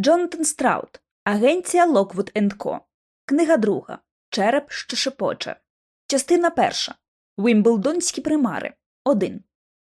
Джонатан Страуд, Агенція Локвуд Co. Книга друга. Череп, що шепоче. Частина перша. Вімблдонські примари. Один.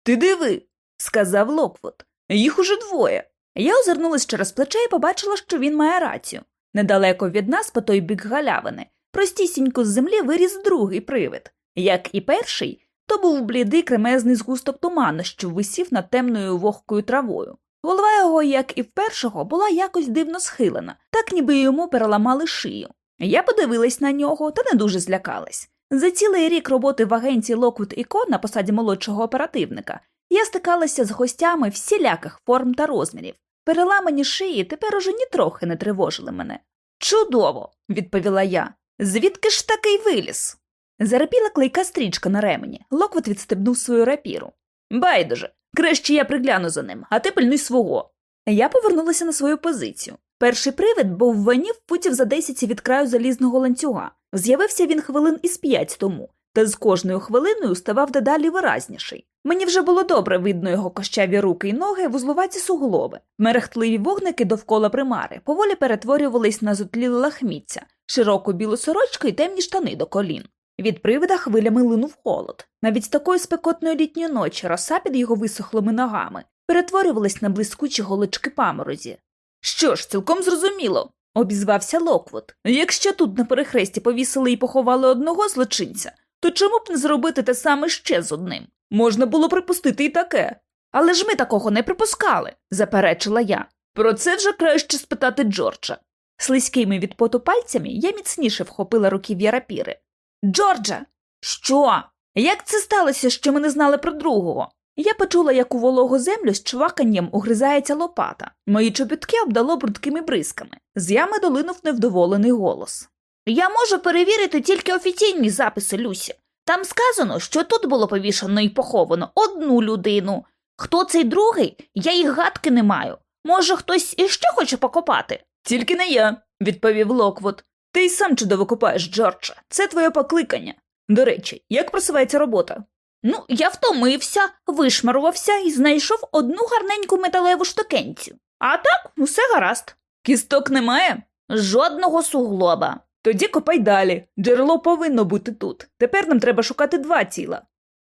Ти диви, сказав Локвуд. Їх уже двоє. Я озирнулась через плече і побачила, що він має рацію. Недалеко від нас, по той бік галявини, простісінько з землі виріс другий привид. Як і перший, то був блідий кремезний згусток туману, що висів над темною вогкою травою. Голова його, як і в першого, була якось дивно схилена, так ніби йому переламали шию. Я подивилась на нього та не дуже злякалась. За цілий рік роботи в агенції Локвуд і Ко на посаді молодшого оперативника я стикалася з гостями всіляких форм та розмірів. Переламані шиї тепер уже нітрохи не тривожили мене. Чудово, відповіла я. Звідки ж такий виліз? Зарепіла клейка стрічка на ремені. Локвуд відстебнув свою рапіру. Байдуже, краще я пригляну за ним, а ти пильнуй свого. Я повернулася на свою позицію. Перший привид був в ванів путів за десять від краю залізного ланцюга. З'явився він хвилин із п'ять тому, та з кожною хвилиною ставав дедалі виразніший. Мені вже було добре видно його кощаві руки й ноги, вузлуваті суглоби. Мерехтливі вогники довкола примари поволі перетворювались на зотліле лахміття, широку білу сорочку й темні штани до колін. Від привида хвилями линув холод. Навіть з такої спекотної літньої ночі роса під його висохлими ногами перетворювалась на блискучі голочки паморозі. Що ж, цілком зрозуміло, обізвався Локвуд. Якщо тут на перехресті повісили і поховали одного злочинця, то чому б не зробити те саме ще з одним? Можна було припустити і таке. Але ж ми такого не припускали, заперечила я. Про це вже краще спитати Джорджа. Слизькими від поту пальцями я міцніше вхопила руків'я рапіри. Джорджа, що? Як це сталося, що ми не знали про другого? Я почула, як у вологу землю з чваканням угризається лопата. Мої чобітки обдало брудкими бризками. З ями долинув невдоволений голос. Я можу перевірити тільки офіційні записи Люсі. Там сказано, що тут було повішано і поховано одну людину. Хто цей другий, я їх гадки не маю. Може, хтось іще хоче покопати? Тільки не я, відповів Локвуд. Ти й сам чудово копаєш, Джордже. Це твоє покликання. До речі, як просувається робота? Ну, я втомився, вимастився і знайшов одну гарненьку металеву штукенцю. А так, усе гаразд. Кісток немає? Жодного суглоба. Тоді копай далі. Джерело повинно бути тут. Тепер нам треба шукати два тіла.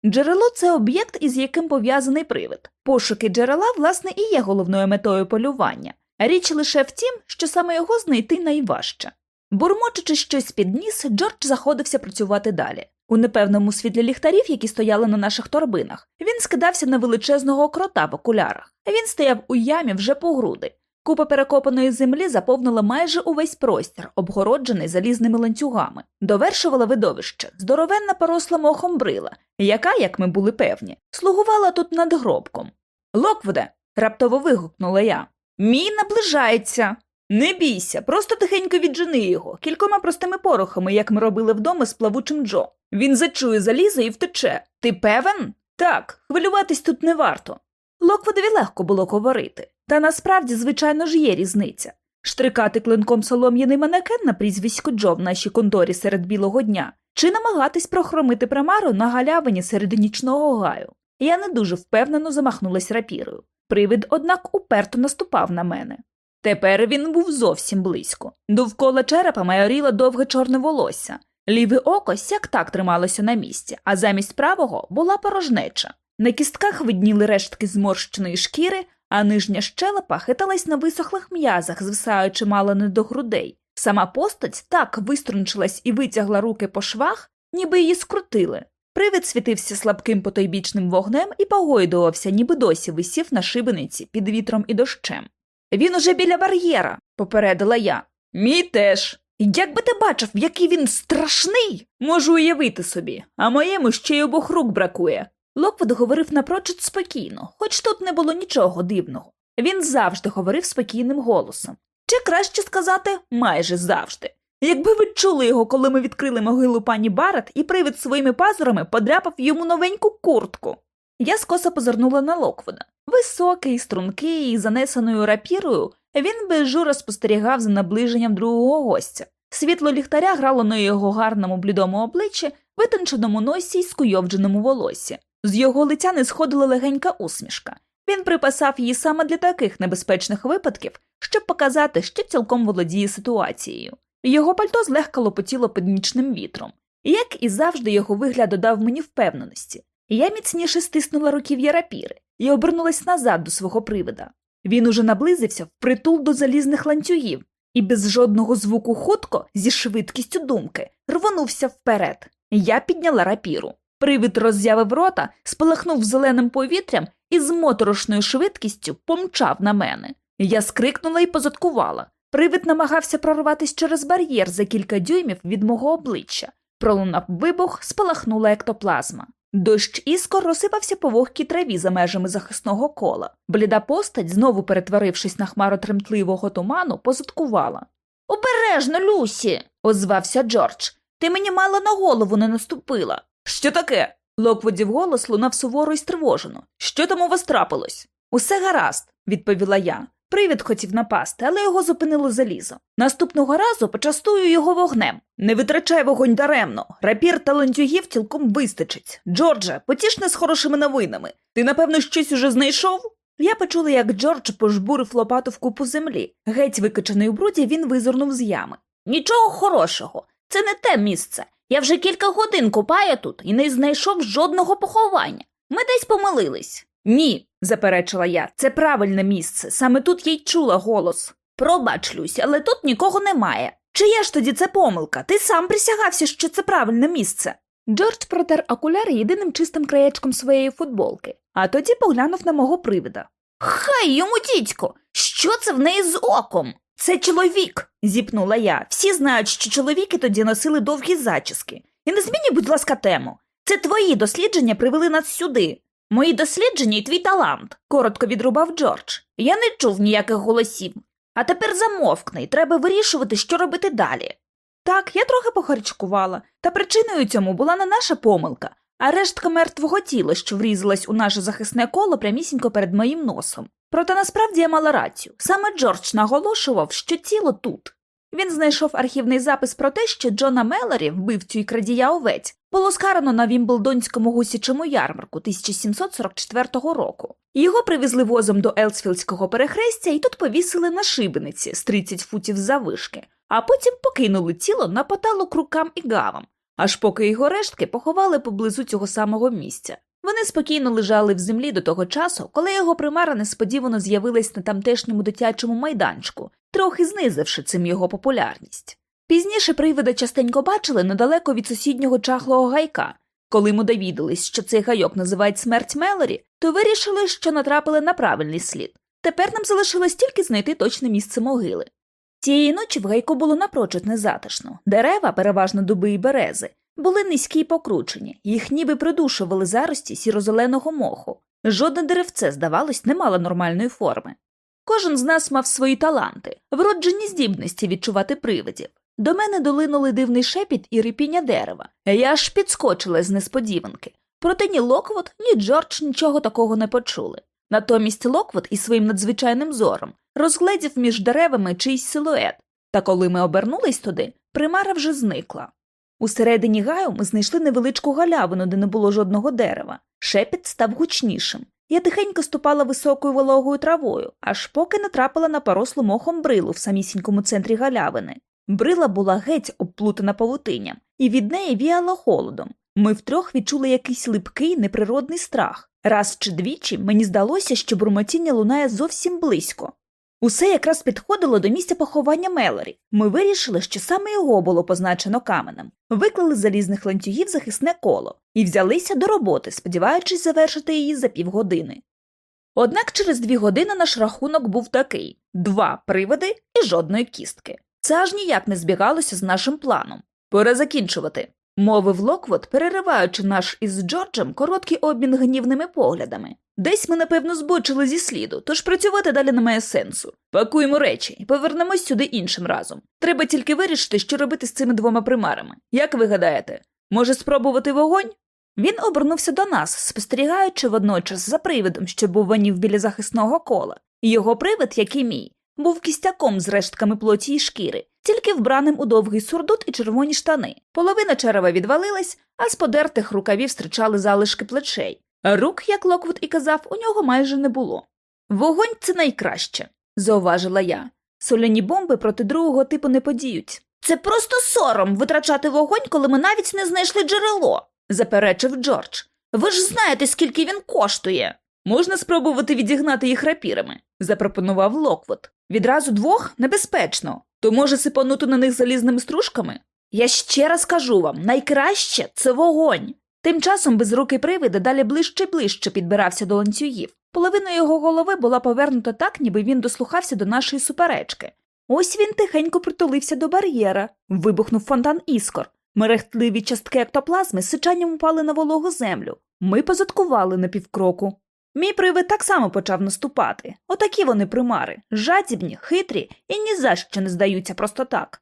Джерело це об'єкт, із яким пов'язаний привид. Пошуки джерела, власне, і є головною метою полювання. Річ лише в тім, що саме його знайти найважче. Бурмочучи щось під ніс, Джордж заходився працювати далі. У непевному світлі ліхтарів, які стояли на наших торбинах, він скидався на величезного крота в окулярах. Він стояв у ямі вже по груди. Купа перекопаної землі заповнила майже увесь простір, обгороджений залізними ланцюгами. Довершувала видовище здоровенна поросла мохом брила, яка, як ми були певні, слугувала тут над гробком. Локвуде. раптово вигукнула я. Мій наближається. Не бійся, просто тихенько віджени його, кількома простими порохами, як ми робили вдома з плавучим Джо. Він зачує залізо і втече. Ти певен? Так, хвилюватись тут не варто. Локводові легко було говорити, та насправді, звичайно ж, є різниця. Штрикати клинком солом'яний манекен на прізвисько Джо в нашій конторі серед білого дня, чи намагатись прохромити примару на галявині серед нічного гаю. Я не дуже впевнено замахнулась рапірою. Привид, однак, уперто наступав на мене. Тепер він був зовсім близько. Довкола черепа майоріло довге чорне волосся. Ліве око сяк так трималося на місці, а замість правого була порожнеча. На кістках видніли рештки зморщеної шкіри, а нижня щелепа хиталась на висохлих м'язах, звисаючи мало не до грудей. Сама постать так виструнчилась і витягла руки по швах, ніби її скрутили. Привид світився слабким потойбічним вогнем і погойдувався, ніби досі висів на шибениці під вітром і дощем. Він уже біля бар'єра, попередила я. Мій теж. Якби ти бачив, який він страшний, можу уявити собі, а моєму ще й обох рук бракує. Локвуд говорив напрочуд спокійно, хоч тут не було нічого дивного. Він завжди говорив спокійним голосом. Чи краще сказати, майже завжди. Якби ви чули його, коли ми відкрили могилу пані Барет, і привид своїми пазурами подряпав йому новеньку куртку. Я скоса позирнула на Локвуда. Високий, стрункий і занесеною рапірою, він безжуро спостерігав за наближенням другого гостя. Світло ліхтаря грало на його гарному блідому обличчі, витонченому носі й скуйовдженому волосі. З його лиця не сходила легенька усмішка. Він припасав її саме для таких небезпечних випадків, щоб показати, що цілком володіє ситуацією. Його пальто злегка лопотіло під нічним вітром, як і завжди його вигляд додав мені впевненості. Я міцніше стиснула руків'я рапіри і обернулась назад до свого привида. Він уже наблизився впритул до залізних ланцюгів і без жодного звуку хутко, зі швидкістю думки, рвонувся вперед. Я підняла рапіру. Привид роззявив рота, спалахнув зеленим повітрям і з моторошною швидкістю помчав на мене. Я скрикнула і позадкувала. Привид намагався прорватися через бар'єр за кілька дюймів від мого обличчя. Пролунав вибух, спалахнула ектоплазма. Дощ іскор розсипався по вогкій траві за межами захисного кола. Бліда постать, знову перетворившись на хмару тремтливого туману, позадкувала. Обережно, Люсі, озвався Джордж. Ти мені мало на голову не наступила. Що таке? Локводів голос лунав суворо і стривожено. Що там у вас трапилось? Усе гаразд, відповіла я. Привід хотів напасти, але його зупинило залізо. Наступного разу почастую його вогнем. Не витрачай вогонь даремно. Рапір та ланцюгів цілком вистачить. Джордже, потішне з хорошими новинами. Ти, напевно, щось уже знайшов? Я почула, як Джордж пожбурив лопату в купу землі. Геть викачаний у бруді, він визирнув з ями. Нічого хорошого. Це не те місце. Я вже кілька годин купаю тут і не знайшов жодного поховання. Ми десь помилились. Ні, заперечила я, це правильне місце. Саме тут я й чула голос. Пробач, Люся, але тут нікого немає. Чия ж тоді це помилка? Ти сам присягався, що це правильне місце. Джордж протер окуляри єдиним чистим краєчком своєї футболки, а тоді поглянув на мого привида. Хай йому, дідько, що це в неї з оком? Це чоловік, зіпнула я. Всі знають, що чоловіки тоді носили довгі зачіски. І не змінюй, будь ласка, тему. Це твої дослідження привели нас сюди. Мої дослідження і твій талант, коротко відрубав Джордж. Я не чув ніяких голосів. А тепер замовкни, треба вирішувати, що робити далі. Так, я трохи похарчкувала, та причиною цьому була не наша помилка, а рештка мертвого тіла, що врізалась у наше захисне коло прямісінько перед моїм носом. Проте насправді я мала рацію. Саме Джордж наголошував, що тіло тут. Він знайшов архівний запис про те, що Джона Мелорі, вбивцю і крадія овець, було скарано на Вімблдонському гусячому ярмарку 1744 року. Його привезли возом до Елсфілдського перехрестя і тут повісили на шибениці з 30 футів завишки, а потім покинули тіло на поталок рукам і гавам, аж поки його рештки поховали поблизу цього самого місця. Вони спокійно лежали в землі до того часу, коли його примара несподівано з'явилась на тамтешньому дитячому майданчику, трохи знизивши цим його популярність. Пізніше привида частенько бачили недалеко від сусіднього чахлого гайка. Коли ми довідались, що цей гайок називають смерть Мелорі, то вирішили, що натрапили на правильний слід. Тепер нам залишилось тільки знайти точне місце могили. Цієї ночі в гайку було напрочуд незатишно. Дерева, переважно дуби і берези, були низькі й покручені, їх ніби придушували зарості сірозеленого моху. Жодне деревце, здавалось, не мало нормальної форми. Кожен з нас мав свої таланти, вроджені здібності відчувати привидів. До мене долинули дивний шепіт і рипіння дерева. Я аж підскочила з несподіванки. Проте ні Локвот, ні Джордж нічого такого не почули. Натомість Локвот із своїм надзвичайним зором розгледів між деревами чийсь силует, та коли ми обернулись туди, примара вже зникла. Усередині гаю ми знайшли невеличку галявину, де не було жодного дерева. Шепіт став гучнішим. Я тихенько ступала високою вологою травою, аж поки натрапила на порослу мохом брилу в самісінькому центрі галявини. Брила була геть обплутана павутинням, і від неї віяло холодом. Ми втрьох відчули якийсь липкий неприродний страх. Раз чи двічі мені здалося, що бурмотіння лунає зовсім близько. Усе якраз підходило до місця поховання Мелорі. Ми вирішили, що саме його було позначено каменем, виклали залізних ланцюгів захисне коло і взялися до роботи, сподіваючись завершити її за півгодини. Однак через дві години наш рахунок був такий два приводи і жодної кістки. Це аж ніяк не збігалося з нашим планом. Пора закінчувати, мовив Локвот, перериваючи наш із Джорджем короткий обмін гнівними поглядами. Десь ми, напевно, збочили зі сліду, тож працювати далі немає сенсу. Пакуємо речі і повернемось сюди іншим разом. Треба тільки вирішити, що робити з цими двома примарами. Як ви гадаєте, може спробувати вогонь? Він обернувся до нас, спостерігаючи водночас за привидом, що був ванів біля захисного кола. Його привид, як і мій, був кістяком з рештками плоті й шкіри, тільки вбраним у довгий сурдут і червоні штани. Половина черева відвалилась, а з подертих рукавів стирчали залишки плечей. Рук, як Локвуд і казав, у нього майже не було. Вогонь це найкраще, зауважила я. Соляні бомби проти другого типу не подіють. Це просто сором витрачати вогонь, коли ми навіть не знайшли джерело, заперечив Джордж. Ви ж знаєте, скільки він коштує. Можна спробувати відігнати їх рапірами, запропонував Локвуд. Відразу двох небезпечно, То, може, сипанути на них залізними стружками? Я ще раз кажу вам найкраще це вогонь. Тим часом безрукий привид дедалі ближче й ближче підбирався до ланцюгів. Половина його голови була повернута так, ніби він дослухався до нашої суперечки. Ось він тихенько притулився до бар'єра, вибухнув фонтан іскор. Мерехтливі частки ектоплазми з сичанням упали на вологу землю. Ми позадкували на півкроку. Мій привид так само почав наступати. Отакі вони примари, жадібні, хитрі і ні за що не здаються просто так.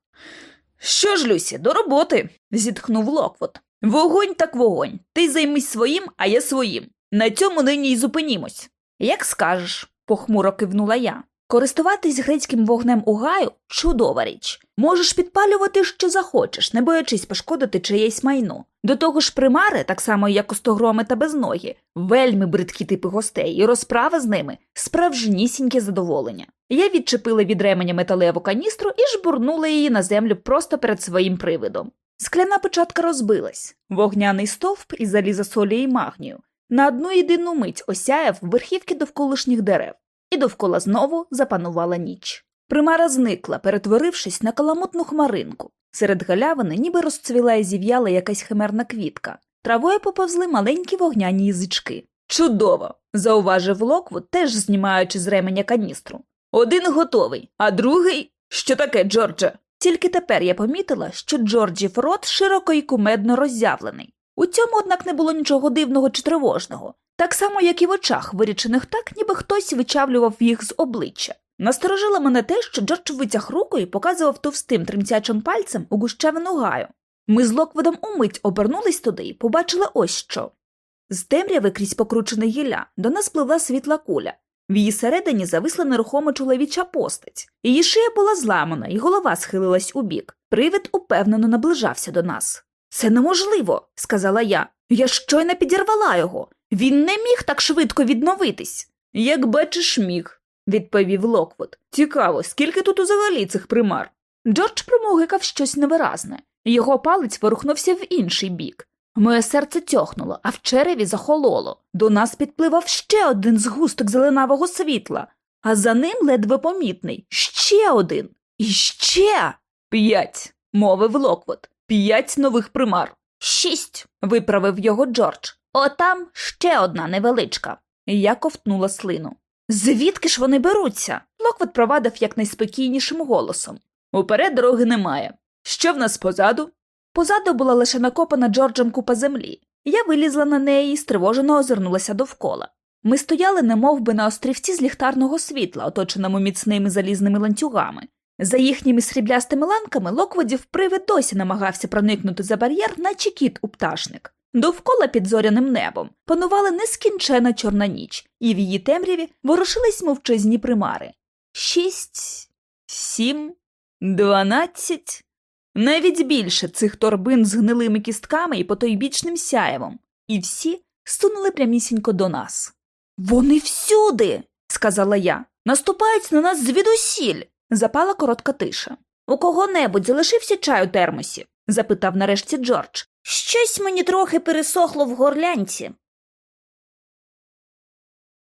Що ж, Люсі, до роботи, зітхнув Локвот. Вогонь так вогонь. Ти займись своїм, а я своїм. На цьому нині й зупинімось. Як скажеш, похмуро кивнула я. Користуватись грецьким вогнем у гаю чудова річ. Можеш підпалювати, що захочеш, не боячись пошкодити чиєсь майно. До того ж, примари, так само як костогроми та безногі, вельми бридкі типи гостей, і розправа з ними справжнісіньке задоволення. Я відчепила від ременя металеву каністру і жбурнула її на землю просто перед своїм привидом. Скляна початка розбилась, вогняний стовп із заліза солі і магнію на одну єдину мить осяяв верхівки довколишніх дерев, і довкола знову запанувала ніч. Примара зникла, перетворившись на каламутну хмаринку. Серед галявини ніби розцвіла і зів'яла якась химерна квітка. Травою поповзли маленькі вогняні язички. Чудово! зауважив Локвуд, теж знімаючи з ременя каністру. Один готовий, а другий. Що таке, Джордже? Тільки тепер я помітила, що Джорджів рот широко і кумедно роззявлений. У цьому, однак, не було нічого дивного чи тривожного, так само, як і в очах, вирічених так, ніби хтось вичавлював їх з обличчя. Насторожило мене те, що Джордж витяг руку і показував товстим тремтячим пальцем у гущавину гаю. Ми з Локводом умить обернулись туди і побачили ось що. З темряви крізь покручене гілля до нас пливла світла куля. В її середині зависла нерухома чоловіча постать. Її шия була зламана, і голова схилилась у бік. Привид упевнено наближався до нас. Це неможливо, сказала я. Я щойно підірвала його. Він не міг так швидко відновитись. Як бачиш, міг, відповів Локвуд. Цікаво, скільки тут взагалі цих примар. Джордж промугикав щось невиразне. Його палець ворухнувся в інший бік. Моє серце тьохнуло, а в череві захололо. До нас підпливав ще один згусток зеленавого світла, а за ним ледве помітний ще один. І ще п'ять, мовив Локвуд. П'ять нових примар. Шість, виправив його Джордж. Отам ще одна невеличка. Я ковтнула слину. Звідки ж вони беруться? Локвуд провадив якнайспокійнішим голосом. Уперед дороги немає. Що в нас позаду? Позаду була лише накопана Джорджем купа землі. Я вилізла на неї і стривожено озирнулася довкола. Ми стояли, немов би на острівці з ліхтарного світла, оточеному міцними залізними ланцюгами. За їхніми сріблястими ланками Локводів привид досі намагався проникнути за бар'єр, наче кіт у пташник. Довкола під зоряним небом панувала нескінчена чорна ніч, і в її темряві ворушились мовчазні примари. Шість, сім, дванадцять. Навіть більше цих торбин з гнилими кістками і потойбічним сяєвом, і всі сунули прямісінько до нас. Вони всюди, сказала я, наступають на нас звідусіль. Запала коротка тиша. У кого небудь залишився чай у термосі? запитав нарешті Джордж. Щось мені трохи пересохло в горлянці,